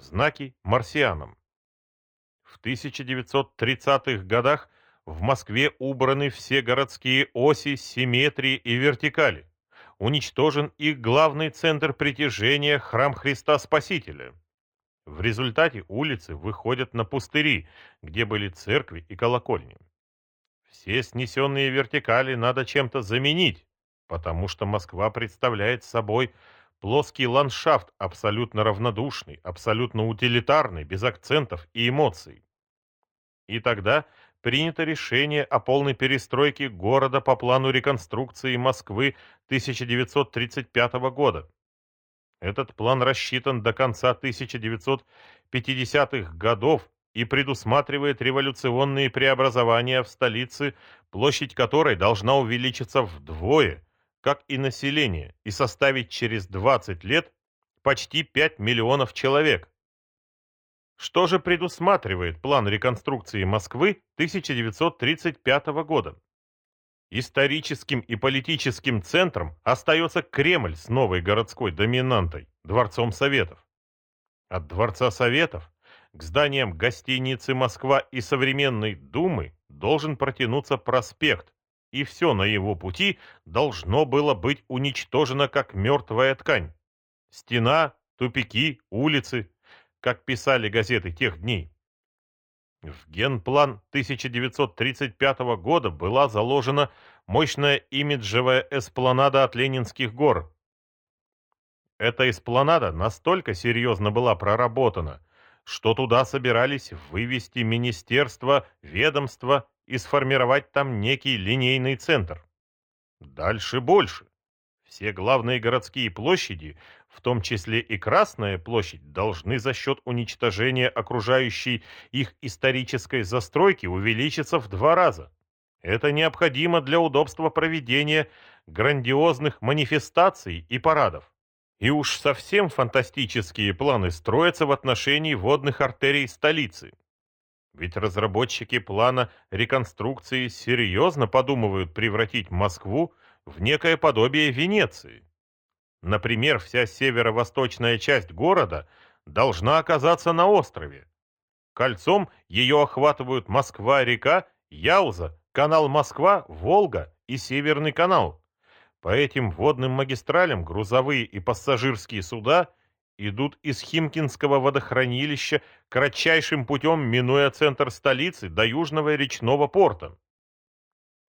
знаки марсианам. В 1930-х годах в Москве убраны все городские оси, симметрии и вертикали. Уничтожен их главный центр притяжения – храм Христа Спасителя. В результате улицы выходят на пустыри, где были церкви и колокольни. Все снесенные вертикали надо чем-то заменить, потому что Москва представляет собой плоский ландшафт, абсолютно равнодушный, абсолютно утилитарный, без акцентов и эмоций. И тогда принято решение о полной перестройке города по плану реконструкции Москвы 1935 года. Этот план рассчитан до конца 1950-х годов и предусматривает революционные преобразования в столице, площадь которой должна увеличиться вдвое, как и население, и составить через 20 лет почти 5 миллионов человек. Что же предусматривает план реконструкции Москвы 1935 года? Историческим и политическим центром остается Кремль с новой городской доминантой, Дворцом Советов. От Дворца Советов к зданиям гостиницы «Москва» и современной Думы должен протянуться проспект, и все на его пути должно было быть уничтожено как мертвая ткань. Стена, тупики, улицы, как писали газеты тех дней. В генплан 1935 года была заложена мощная имиджевая эспланада от Ленинских гор. Эта эспланада настолько серьезно была проработана, что туда собирались вывести министерство, ведомство и сформировать там некий линейный центр. Дальше больше. Все главные городские площади в том числе и Красная площадь, должны за счет уничтожения окружающей их исторической застройки увеличиться в два раза. Это необходимо для удобства проведения грандиозных манифестаций и парадов. И уж совсем фантастические планы строятся в отношении водных артерий столицы. Ведь разработчики плана реконструкции серьезно подумывают превратить Москву в некое подобие Венеции. Например, вся северо-восточная часть города должна оказаться на острове. Кольцом ее охватывают Москва-река, Яуза, канал Москва, Волга и Северный канал. По этим водным магистралям грузовые и пассажирские суда идут из Химкинского водохранилища кратчайшим путем, минуя центр столицы до Южного речного порта.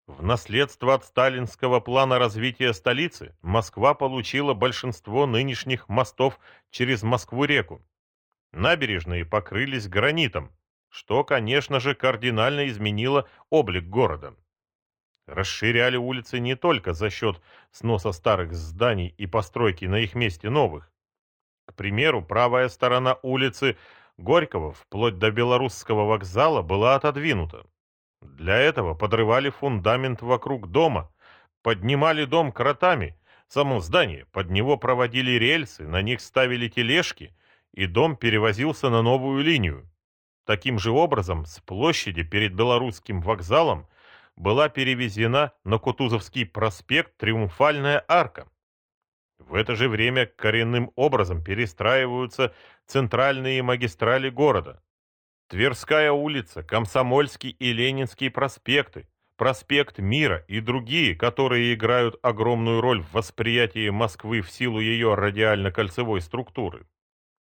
В наследство от сталинского плана развития столицы Москва получила большинство нынешних мостов через Москву-реку. Набережные покрылись гранитом, что, конечно же, кардинально изменило облик города. Расширяли улицы не только за счет сноса старых зданий и постройки на их месте новых. К примеру, правая сторона улицы Горького вплоть до Белорусского вокзала была отодвинута. Для этого подрывали фундамент вокруг дома, поднимали дом кротами, само здание, под него проводили рельсы, на них ставили тележки, и дом перевозился на новую линию. Таким же образом, с площади перед Белорусским вокзалом была перевезена на Кутузовский проспект Триумфальная арка. В это же время коренным образом перестраиваются центральные магистрали города. Тверская улица, Комсомольский и Ленинский проспекты, проспект Мира и другие, которые играют огромную роль в восприятии Москвы в силу ее радиально-кольцевой структуры.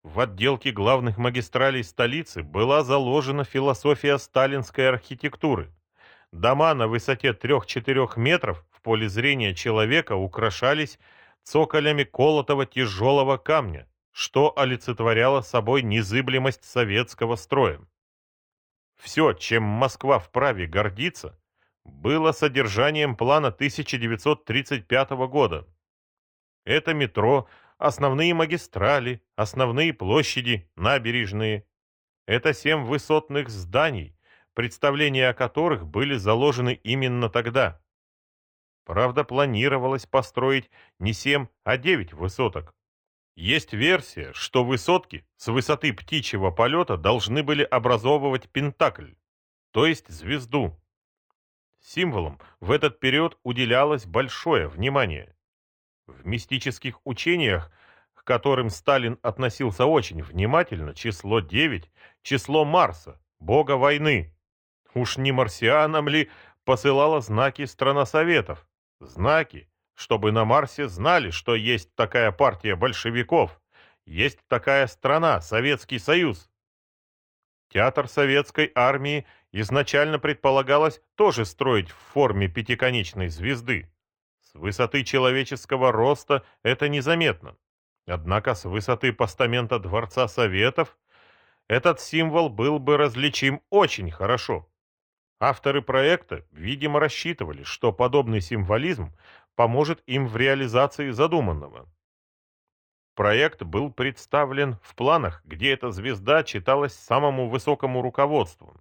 В отделке главных магистралей столицы была заложена философия сталинской архитектуры. Дома на высоте 3-4 метров в поле зрения человека украшались цоколями колотого тяжелого камня, что олицетворяло собой незыблемость советского строя. Все, чем Москва вправе гордиться, было содержанием плана 1935 года. Это метро, основные магистрали, основные площади, набережные. Это семь высотных зданий, представления о которых были заложены именно тогда. Правда, планировалось построить не семь, а девять высоток. Есть версия, что высотки с высоты птичьего полета должны были образовывать пентакль, то есть звезду. Символом в этот период уделялось большое внимание. В мистических учениях к которым Сталин относился очень внимательно, число 9, число Марса, бога войны. Уж не марсианам ли посылала знаки страна Советов? Знаки, чтобы на Марсе знали, что есть такая партия большевиков, есть такая страна, Советский Союз. Театр советской армии изначально предполагалось тоже строить в форме пятиконечной звезды. С высоты человеческого роста это незаметно. Однако с высоты постамента Дворца Советов этот символ был бы различим очень хорошо. Авторы проекта, видимо, рассчитывали, что подобный символизм поможет им в реализации задуманного. Проект был представлен в планах, где эта звезда читалась самому высокому руководству.